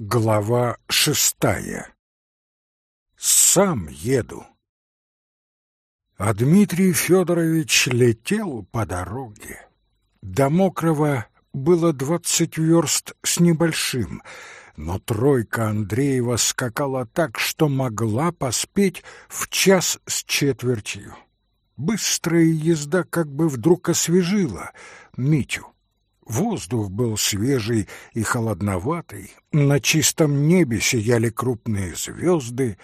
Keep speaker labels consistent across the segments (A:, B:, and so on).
A: Глава шестая. Сам еду. А Дмитрий Федорович летел по дороге. До Мокрого было двадцать верст с небольшим, но тройка Андреева скакала так, что могла поспеть в час с четвертью. Быстрая езда как бы вдруг освежила Митю. Воздух был свежий и холодноватый, на чистом небе сияли крупные звезды.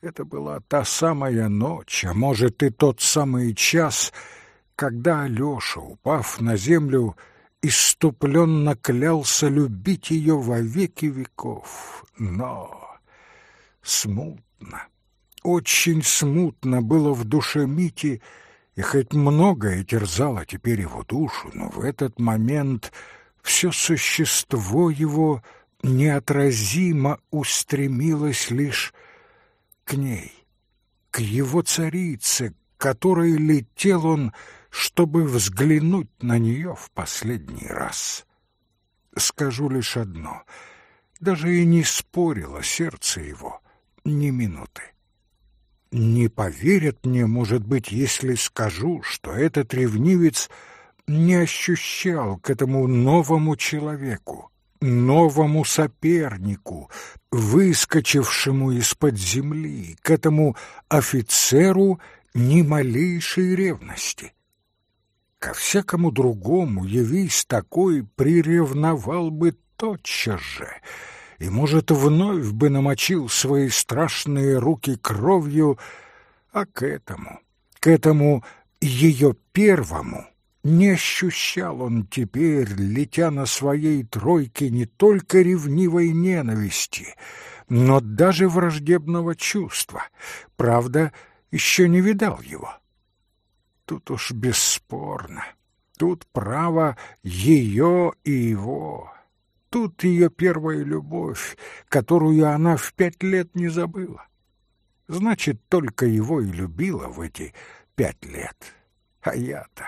A: Это была та самая ночь, а может и тот самый час, когда Алёша, упав на землю, иступленно клялся любить ее во веки веков. Но смутно, очень смутно было в душе Мити, и хоть многое терзало теперь его душу, но в этот момент все существо его неотразимо устремилось лишь к ней, к его царице, которой летел он, чтобы взглянуть на нее в последний раз. Скажу лишь одно, даже и не спорило сердце его ни минуты. Не поверят мне, может быть, если скажу, что этот ревнивец не ощущал к этому новому человеку, новому сопернику, выскочившему из-под земли, к этому офицеру ни малейшей ревности. Ко всякому другому, явись такой, приревновал бы тотчас же — и, может, вновь бы намочил свои страшные руки кровью, а к этому, к этому ее первому не ощущал он теперь, летя на своей тройке, не только ревнивой ненависти, но даже враждебного чувства. Правда, еще не видал его. Тут уж бесспорно, тут право ее и его, тут ее первая любовь, которую она в пять лет не забыла. Значит, только его и любила в эти пять лет. А я-то...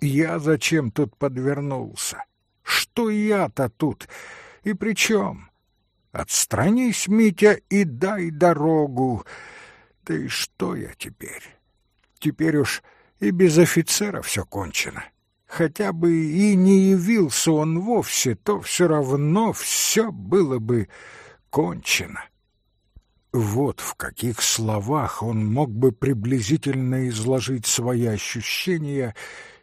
A: Я зачем тут подвернулся? Что я-то тут? И при чем? Отстранись, Митя, и дай дорогу. Да и что я теперь? Теперь уж и без офицера все кончено хотя бы и не явился он вовсе, то все равно все было бы кончено. Вот в каких словах он мог бы приблизительно изложить свои ощущения,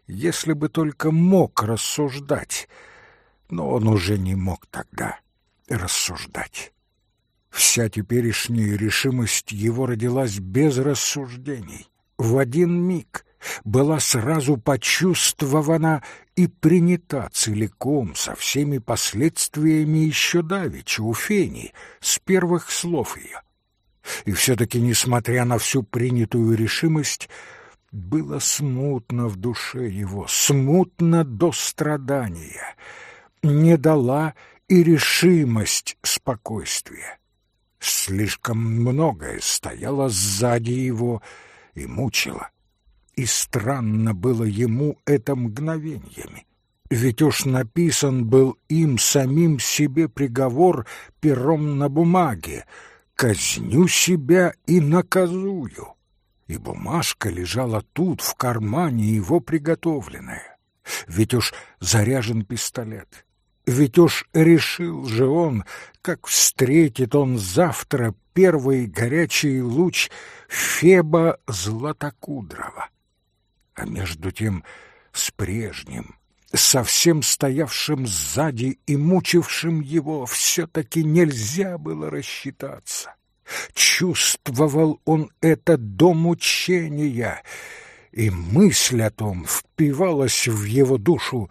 A: если бы только мог рассуждать, но он уже не мог тогда рассуждать. Вся теперешняя решимость его родилась без рассуждений, в один миг — была сразу почувствована и принята целиком со всеми последствиями еще давеча у Фени, с первых слов ее. И все-таки, несмотря на всю принятую решимость, было смутно в душе его, смутно до страдания. Не дала и решимость спокойствия. Слишком многое стояло сзади его и мучило и странно было ему это мгновениями. Ведь уж написан был им самим себе приговор пером на бумаге «Казню себя и наказую». И бумажка лежала тут, в кармане его приготовленная. Ведь уж заряжен пистолет. Ведь уж решил же он, как встретит он завтра первый горячий луч Феба Златокудрова а между тем с прежним, совсем стоявшим сзади и мучившим его, все-таки нельзя было рассчитаться. Чувствовал он это до мучения, и мысль о том впивалась в его душу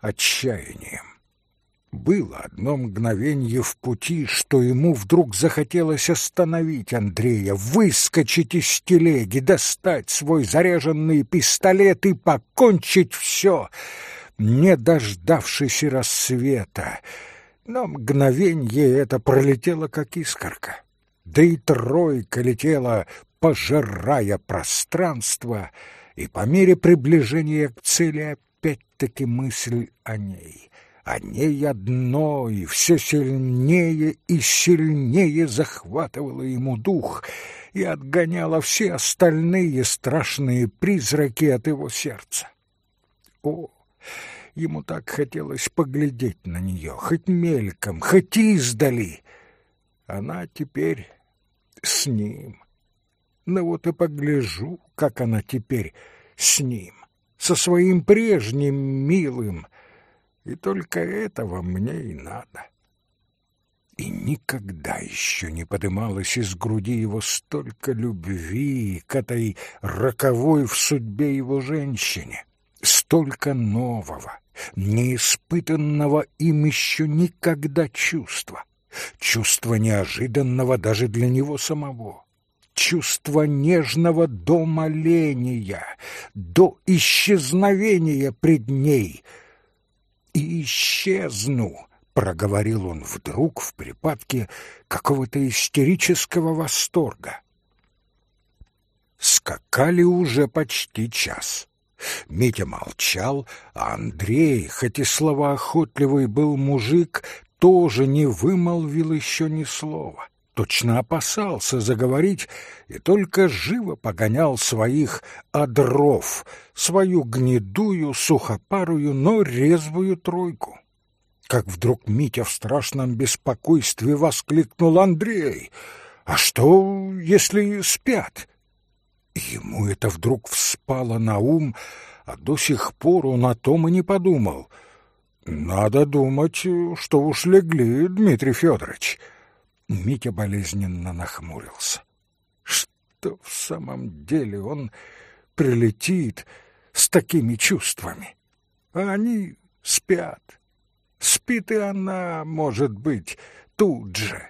A: отчаянием. Было одно мгновенье в пути, что ему вдруг захотелось остановить Андрея, выскочить из телеги, достать свой заряженный пистолет и покончить все, не дождавшись рассвета. Но мгновенье это пролетело, как искорка. Да и тройка летела, пожирая пространство, и по мере приближения к цели опять-таки мысль о ней — о ней одно и все сильнее и сильнее захватывало ему дух и отгоняло все остальные страшные призраки от его сердца. О, ему так хотелось поглядеть на нее, хоть мельком, хоть издали. Она теперь с ним. Ну вот и погляжу, как она теперь с ним, со своим прежним милым, и только этого мне и надо. И никогда еще не подымалось из груди его столько любви к этой роковой в судьбе его женщине, столько нового, неиспытанного им еще никогда чувства, чувства неожиданного даже для него самого чувство нежного до моления, до исчезновения пред ней. «И исчезну», — проговорил он вдруг в припадке какого-то истерического восторга. Скакали уже почти час. Митя молчал, а Андрей, хоть и словоохотливый был мужик, тоже не вымолвил еще ни слова точно опасался заговорить и только живо погонял своих одров, свою гнедую, сухопарую, но резвую тройку. Как вдруг Митя в страшном беспокойстве воскликнул Андрей. «А что, если спят?» Ему это вдруг вспало на ум, а до сих пор он о том и не подумал. «Надо думать, что уж легли, Дмитрий Федорович». Митя болезненно нахмурился. Что в самом деле он прилетит с такими чувствами? А они спят. Спит и она, может быть, тут же.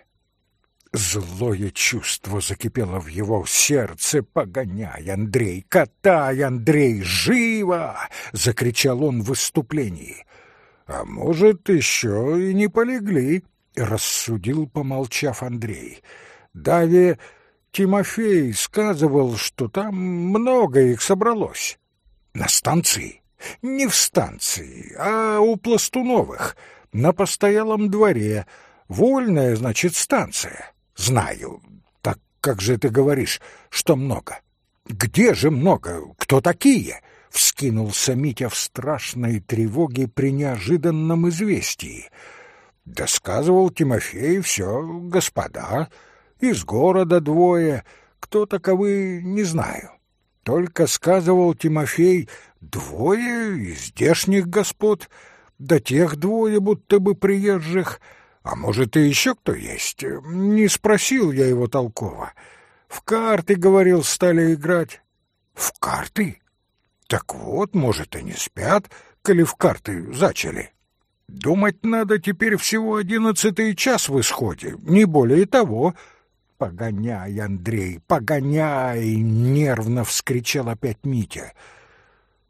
A: Злое чувство закипело в его сердце. «Погоняй, Андрей! Катай, Андрей! Живо!» — закричал он в выступлении. «А может, еще и не полегли?» — рассудил, помолчав Андрей. «Даве Тимофей сказывал, что там много их собралось. На станции? Не в станции, а у Пластуновых, на постоялом дворе. Вольная, значит, станция. Знаю. Так как же ты говоришь, что много? Где же много? Кто такие?» — вскинулся Митя в страшной тревоге при неожиданном известии — Досказывал Тимофей все, господа, из города двое, кто таковы, не знаю. Только сказывал Тимофей двое из здешних господ, да тех двое будто бы приезжих, а может и еще кто есть. Не спросил я его толково. В карты, говорил, стали играть. В карты? Так вот, может, и не спят, коли в карты зачали. Думать надо теперь всего одиннадцатый час в исходе, не более того. Погоняй, Андрей, погоняй, нервно вскричал опять Митя.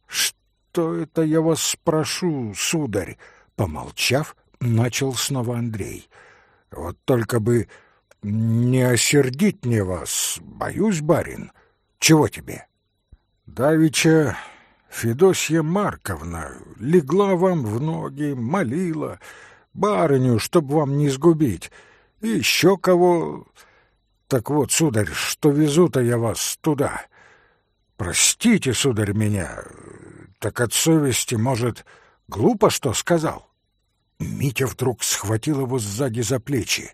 A: Что это я вас спрошу, сударь? Помолчав, начал снова Андрей. Вот только бы не осердить мне вас, боюсь, барин. Чего тебе? Давича Федосья Марковна легла вам в ноги, молила, барыню, чтоб вам не сгубить, и еще кого... Так вот, сударь, что везу-то я вас туда. Простите, сударь, меня, так от совести, может, глупо что сказал? Митя вдруг схватил его сзади за плечи.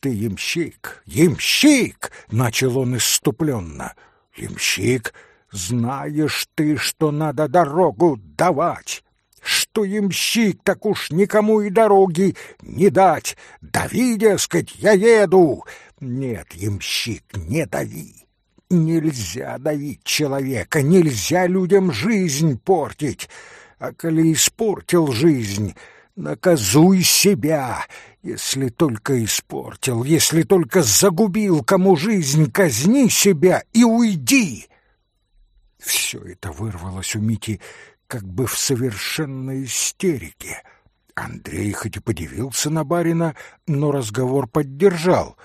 A: «Ты ямщик! Ямщик!» — начал он исступленно. «Ямщик!» Знаешь ты, что надо дорогу давать, что ямщик так уж никому и дороги не дать. Дави, дескать, я еду. Нет, ямщик, не дави. Нельзя давить человека, нельзя людям жизнь портить. А коли испортил жизнь, наказуй себя, если только испортил, если только загубил кому жизнь, казни себя и уйди. Все это вырвалось у Мити как бы в совершенной истерике. Андрей хоть и подивился на барина, но разговор поддержал.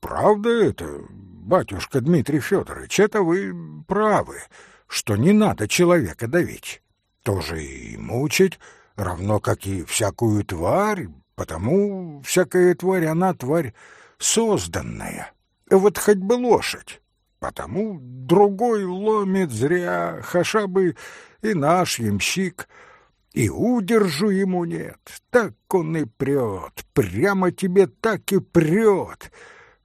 A: «Правда это, батюшка Дмитрий Федорович, это вы правы, что не надо человека давить. Тоже и мучить, равно как и всякую тварь, потому всякая тварь, она тварь созданная. Вот хоть бы лошадь, потому другой ломит зря, хаша бы и наш ямщик, и удержу ему нет. Так он и прет, прямо тебе так и прет.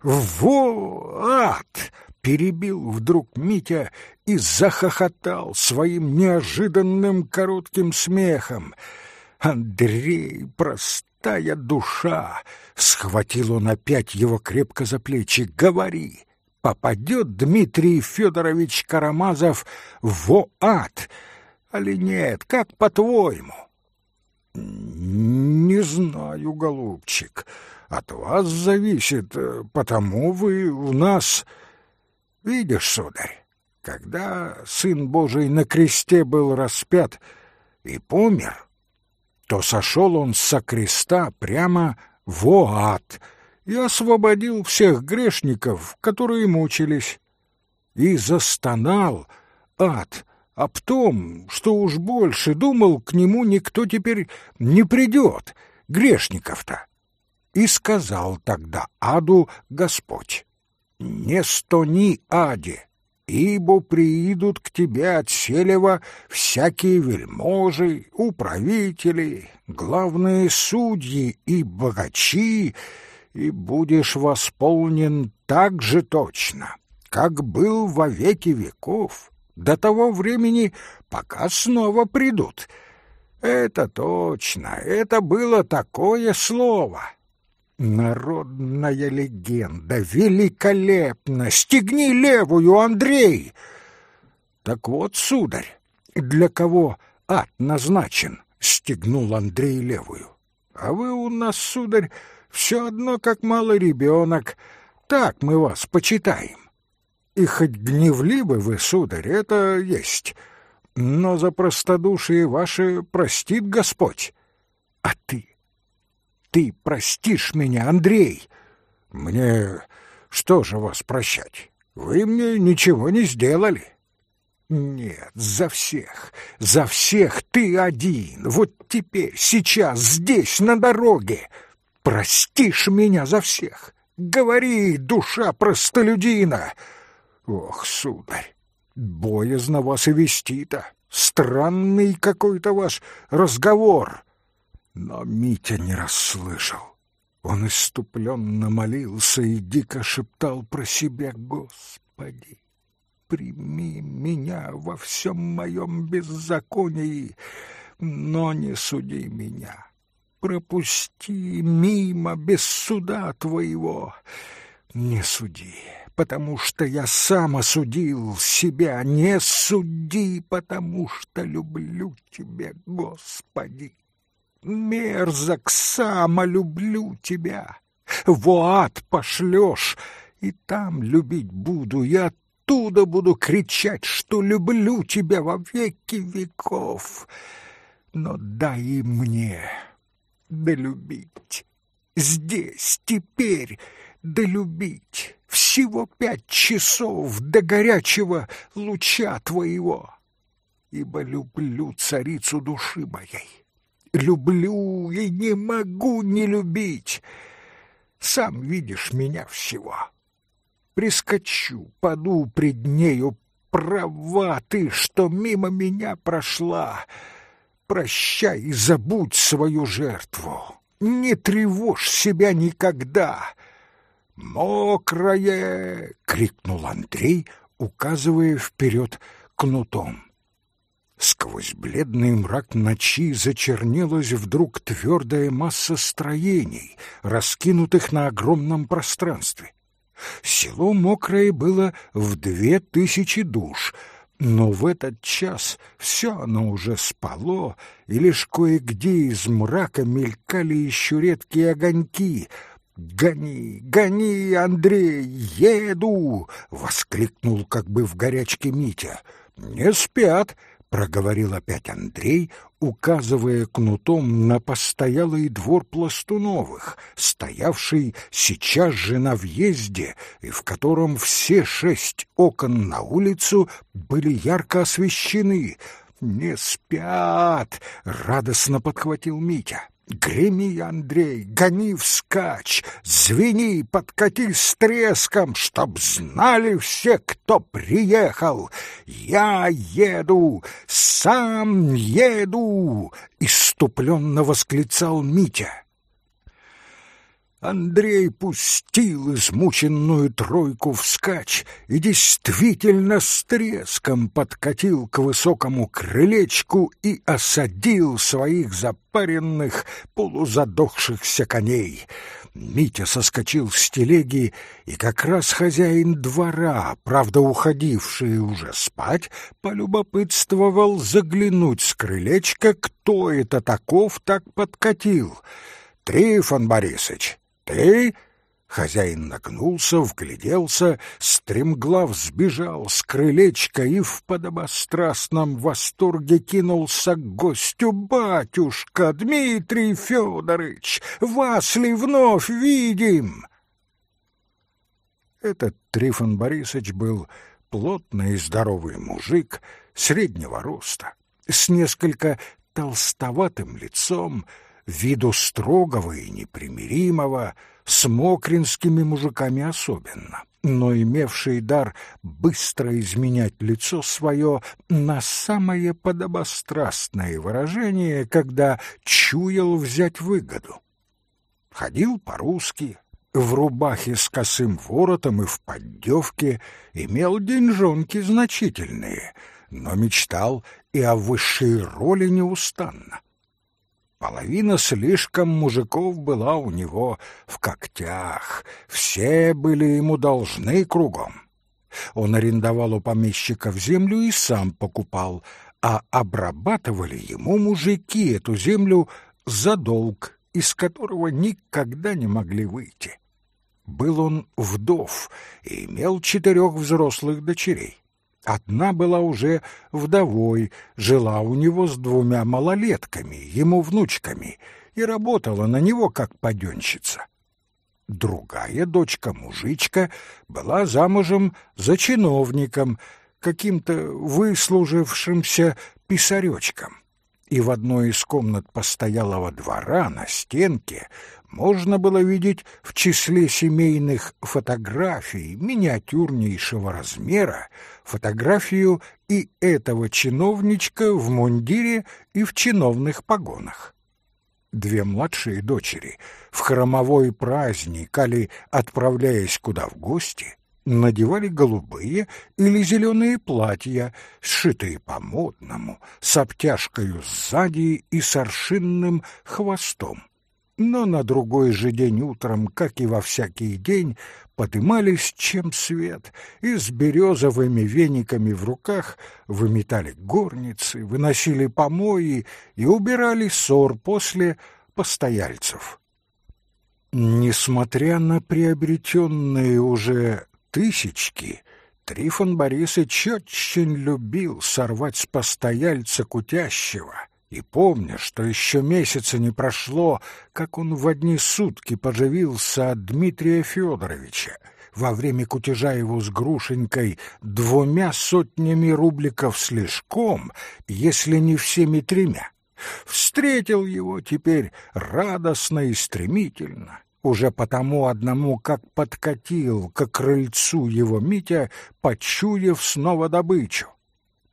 A: Во, ад! Перебил вдруг Митя и захохотал своим неожиданным коротким смехом. Андрей, простая душа! Схватил он опять его крепко за плечи. Говори, попадет Дмитрий Федорович Карамазов в ад — Али нет, как по-твоему? Не знаю, голубчик. От вас зависит, э, потому вы у нас... Видишь, сударь, когда Сын Божий на кресте был распят и помер, то сошел он со креста прямо в ад и освободил всех грешников, которые мучились, и застонал ад — об том, что уж больше думал, к нему никто теперь не придет, грешников-то. И сказал тогда аду Господь, «Не стони, аде, ибо приидут к тебе от селева всякие вельможи, управители, главные судьи и богачи, и будешь восполнен так же точно, как был во веки веков» до того времени, пока снова придут. Это точно, это было такое слово. Народная легенда, великолепно! Стегни левую, Андрей! Так вот, сударь, для кого ад назначен? Стегнул Андрей левую. А вы у нас, сударь, все одно как малый ребенок. Так мы вас почитаем. И хоть гневливы вы, сударь, это есть, но за простодушие ваше простит Господь. А ты, ты простишь меня, Андрей? Мне что же вас прощать? Вы мне ничего не сделали. Нет, за всех, за всех ты один. Вот теперь, сейчас, здесь, на дороге. Простишь меня за всех. Говори, душа простолюдина. Ох, сударь, боязно вас и вести-то. Странный какой-то ваш разговор. Но Митя не расслышал. Он иступленно молился и дико шептал про себя «Господи, прими меня во всем моем беззаконии, но не суди меня, пропусти мимо без суда твоего, не суди» потому что я сам осудил себя. Не суди, потому что люблю тебя, Господи. Мерзок, само люблю тебя. В ад пошлешь, и там любить буду, и оттуда буду кричать, что люблю тебя во веки веков. Но дай мне долюбить здесь, теперь, долюбить всего пять часов до горячего луча твоего, ибо люблю царицу души моей. Люблю и не могу не любить. Сам видишь меня всего. Прискочу, паду пред нею, права ты, что мимо меня прошла. Прощай и забудь свою жертву. Не тревожь себя никогда. «Мокрое!» — крикнул Андрей, указывая вперед кнутом. Сквозь бледный мрак ночи зачернелась вдруг твердая масса строений, раскинутых на огромном пространстве. Село Мокрое было в две тысячи душ, но в этот час все оно уже спало, и лишь кое-где из мрака мелькали еще редкие огоньки — «Гони, гони, Андрей, еду!» — воскликнул как бы в горячке Митя. «Не спят!» — проговорил опять Андрей, указывая кнутом на постоялый двор Пластуновых, стоявший сейчас же на въезде и в котором все шесть окон на улицу были ярко освещены. не спят!» — радостно подхватил Митя. Греми, Андрей, гони вскачь, звени, подкати с треском, чтоб знали все, кто приехал. Я еду, сам еду, иступленно восклицал Митя. Андрей пустил измученную тройку вскачь и действительно с треском подкатил к высокому крылечку и осадил своих запаренных, полузадохшихся коней. Митя соскочил с телеги, и как раз хозяин двора, правда уходивший уже спать, полюбопытствовал заглянуть с крылечка, кто это таков так подкатил. «Трифон Борисович, «Ты?» Хозяин нагнулся, вгляделся, стремглав сбежал с крылечка и в подобострастном восторге кинулся к гостю. «Батюшка, Дмитрий Федорович, вас ли вновь видим?» Этот Трифон Борисович был плотный и здоровый мужик среднего роста, с несколько толстоватым лицом, виду строгого и непримиримого, с мокринскими мужиками особенно, но имевший дар быстро изменять лицо свое на самое подобострастное выражение, когда чуял взять выгоду. Ходил по-русски, в рубахе с косым воротом и в поддевке, имел деньжонки значительные, но мечтал и о высшей роли неустанно. Половина слишком мужиков была у него в когтях, все были ему должны кругом. Он арендовал у помещиков землю и сам покупал, а обрабатывали ему мужики эту землю за долг, из которого никогда не могли выйти. Был он вдов и имел четырех взрослых дочерей. Одна была уже вдовой, жила у него с двумя малолетками, ему внучками, и работала на него как паденщица. Другая дочка-мужичка была замужем за чиновником, каким-то выслужившимся писаречком. И в одной из комнат постоялого двора на стенке можно было видеть в числе семейных фотографий миниатюрнейшего размера фотографию и этого чиновничка в мундире и в чиновных погонах. Две младшие дочери в хромовой праздник, али отправляясь куда в гости, надевали голубые или зеленые платья, сшитые по-модному, с обтяжкою сзади и с аршинным хвостом но на другой же день утром, как и во всякий день, подымались чем свет и с березовыми вениками в руках выметали горницы, выносили помои и убирали ссор после постояльцев. Несмотря на приобретенные уже тысячки, Трифон Борисович очень любил сорвать с постояльца кутящего — и помня, что еще месяца не прошло, как он в одни сутки поживился от Дмитрия Федоровича, во время кутежа его с Грушенькой двумя сотнями рубликов слишком, если не всеми тремя, встретил его теперь радостно и стремительно, уже потому одному, как подкатил к крыльцу его Митя, почуяв снова добычу.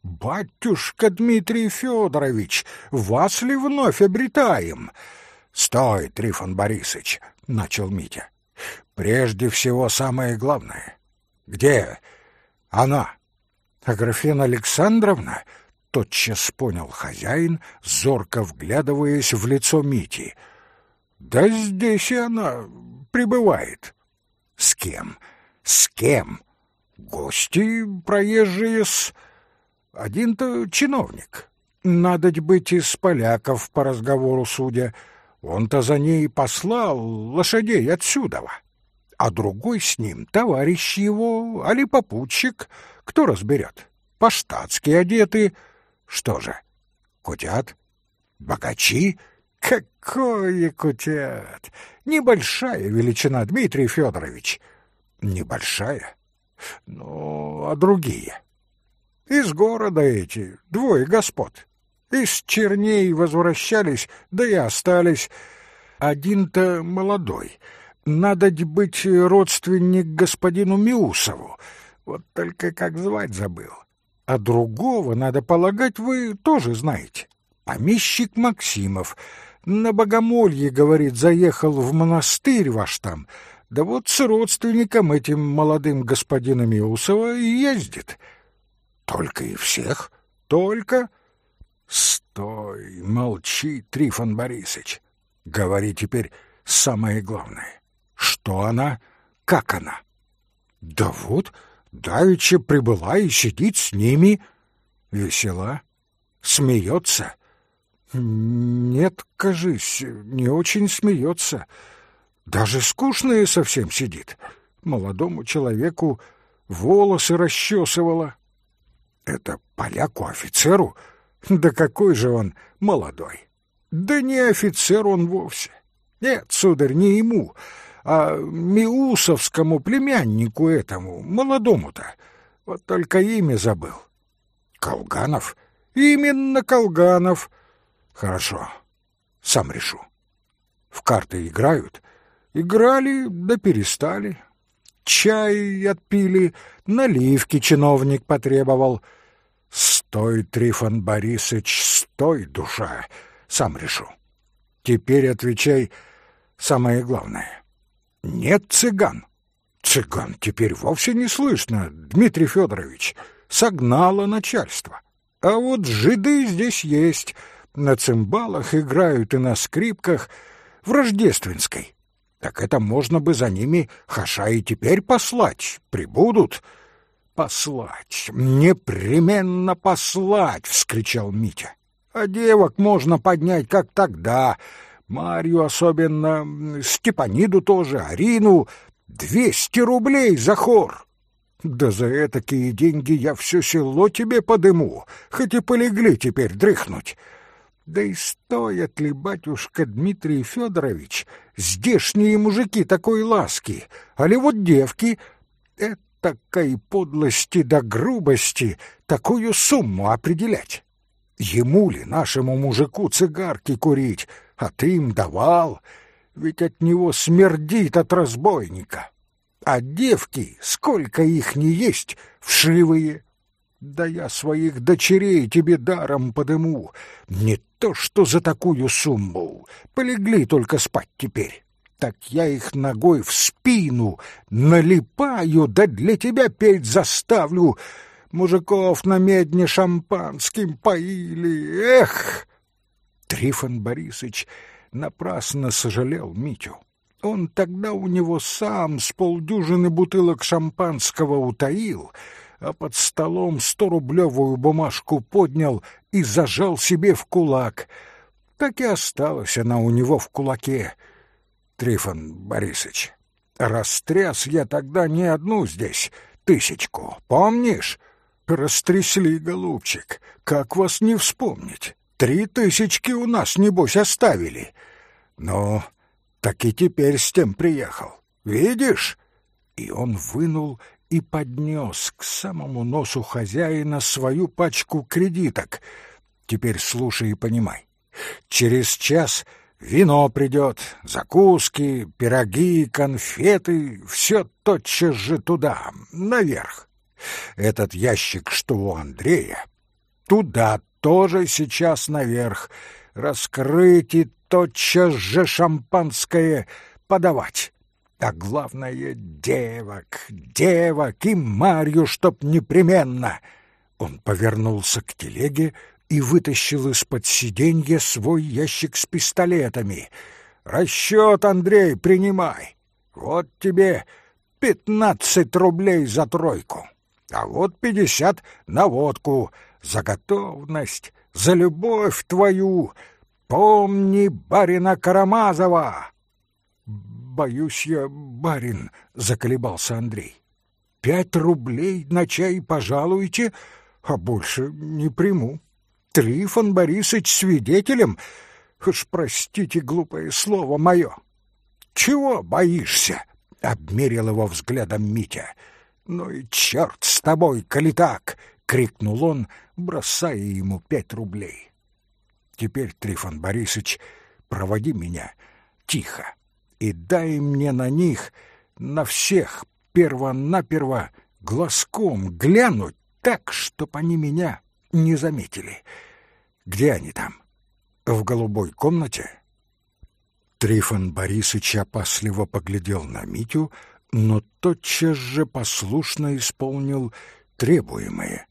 A: «Батюшка Дмитрий Федорович, вас ли вновь обретаем?» «Стой, Трифон Борисович!» — начал Митя. «Прежде всего самое главное. Где она?» «Аграфена Александровна?» — тотчас понял хозяин, зорко вглядываясь в лицо Мити. «Да здесь и она пребывает». «С кем? С кем?» «Гости проезжие с...» Один-то чиновник. Надоть быть из поляков по разговору судя. Он-то за ней послал лошадей отсюда. А другой с ним товарищ его, али попутчик, кто разберет. По-штатски одеты. Что же, кутят? Богачи? Какое кутят! Небольшая величина, Дмитрий Федорович. Небольшая? Ну, а другие? Из города эти, двое господ. Из черней возвращались, да и остались. Один-то молодой. Надо быть родственник господину Миусову. Вот только как звать забыл. А другого, надо полагать, вы тоже знаете. Помещик Максимов. На богомолье, говорит, заехал в монастырь ваш там. Да вот с родственником этим молодым господина Миусова и ездит. Только и всех? Только? Стой, молчи, Трифон Борисович. Говори теперь самое главное. Что она? Как она? Да вот, давеча прибыла и сидит с ними. Весела? Смеется? Нет, кажись, не очень смеется. Даже скучная совсем сидит. Молодому человеку волосы расчесывала. Это поляку-офицеру? Да какой же он молодой! Да не офицер он вовсе. Нет, сударь, не ему, а Миусовскому племяннику этому, молодому-то. Вот только имя забыл. Колганов? Именно Колганов. Хорошо, сам решу. В карты играют? Играли, да перестали. Чай отпили, наливки чиновник потребовал. Стой, Трифон Борисович, стой, душа, сам решу. Теперь отвечай самое главное. Нет цыган. Цыган теперь вовсе не слышно, Дмитрий Федорович. Согнало начальство. А вот жиды здесь есть. На цимбалах играют и на скрипках в рождественской. Так это можно бы за ними хаша и теперь послать. Прибудут. Послать, непременно послать, вскричал Митя. А девок можно поднять, как тогда, Марью особенно, Степаниду тоже, Арину. Двести рублей за хор. Да за такие деньги я все село тебе подыму, хоть и полегли теперь дрыхнуть. Да и стоят ли, батюшка Дмитрий Федорович, здешние мужики такой ласки, али вот девки, этакой подлости да грубости такую сумму определять? Ему ли, нашему мужику, цигарки курить, а ты им давал, ведь от него смердит от разбойника. А девки, сколько их не есть, вшивые. Да я своих дочерей тебе даром подыму, не то что за такую сумму. Полегли только спать теперь. Так я их ногой в спину налипаю, да для тебя петь заставлю. Мужиков на медне шампанским поили. Эх! Трифон Борисович напрасно сожалел Митю. Он тогда у него сам с полдюжины бутылок шампанского утаил, а под столом сто-рублевую бумажку поднял и зажал себе в кулак. Так и осталась она у него в кулаке. Трифон Борисович, растряс я тогда не одну здесь, тысячку, помнишь? Растрясли, голубчик, как вас не вспомнить? Три тысячки у нас, небось, оставили. Ну, так и теперь с тем приехал. Видишь? И он вынул и поднес к самому носу хозяина свою пачку кредиток. Теперь слушай и понимай. Через час вино придет, закуски, пироги, конфеты — все тотчас же туда, наверх. Этот ящик, что у Андрея, туда тоже сейчас наверх, раскрыть и тотчас же шампанское подавать. А главное — девок, девок и Марью, чтоб непременно. Он повернулся к телеге и вытащил из-под сиденья свой ящик с пистолетами. «Расчет, Андрей, принимай. Вот тебе пятнадцать рублей за тройку, а вот пятьдесят на водку» за готовность, за любовь твою. Помни барина Карамазова!» «Боюсь я, барин», — заколебался Андрей. «Пять рублей на чай пожалуйте, а больше не приму. Трифон Борисович свидетелем, уж простите глупое слово мое». «Чего боишься?» — обмерил его взглядом Митя. «Ну и черт с тобой, коли так! крикнул он, бросая ему пять рублей. «Теперь, Трифон Борисович, проводи меня тихо и дай мне на них, на всех, перво-наперво, глазком глянуть так, чтоб они меня не заметили. Где они там? В голубой комнате?» Трифон Борисович опасливо поглядел на Митю, но тотчас же послушно исполнил требуемое.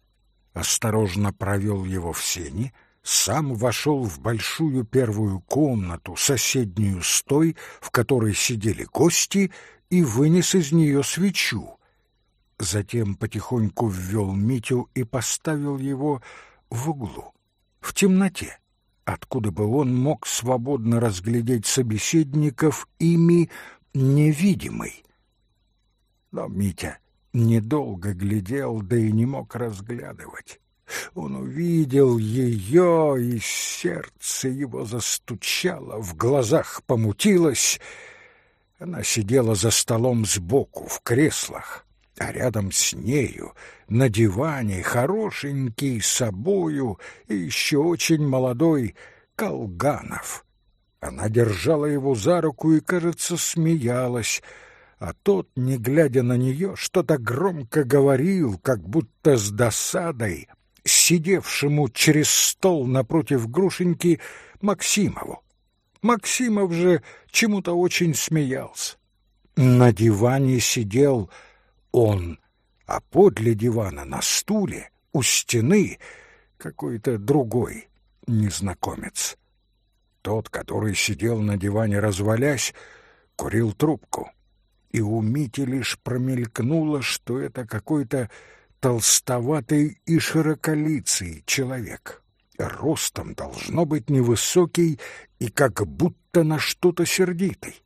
A: Осторожно провел его в сени, сам вошел в большую первую комнату, соседнюю с той, в которой сидели гости, и вынес из нее свечу. Затем потихоньку ввел Митю и поставил его в углу, в темноте откуда бы он мог свободно разглядеть собеседников ими невидимый. Но Митя недолго глядел, да и не мог разглядывать. Он увидел ее, и сердце его застучало, в глазах помутилось. Она сидела за столом сбоку, в креслах, а рядом с нею, на диване, хорошенький собою и еще очень молодой Колганов. Она держала его за руку и, кажется, смеялась, а тот, не глядя на нее, что-то громко говорил, как будто с досадой, сидевшему через стол напротив Грушеньки Максимову. Максимов же чему-то очень смеялся. На диване сидел он, а подле дивана на стуле у стены какой-то другой незнакомец. Тот, который сидел на диване развалясь, курил трубку, и у Мити лишь промелькнуло, что это какой-то толстоватый и широколицый человек. Ростом должно быть невысокий и как будто на что-то сердитый.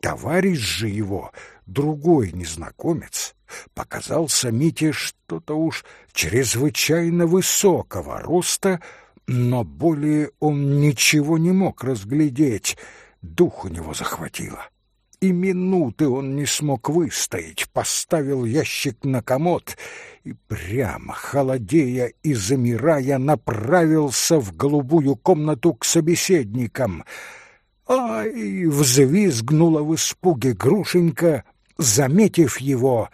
A: Товарищ же его, другой незнакомец, показался Мите что-то уж чрезвычайно высокого роста, но более он ничего не мог разглядеть, дух у него захватило. И минуты он не смог выстоять, поставил ящик на комод и прямо, холодея и замирая, направился в голубую комнату к собеседникам — «Ай!» — взвизгнула в испуге Грушенька, заметив его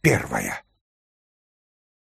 A: первая.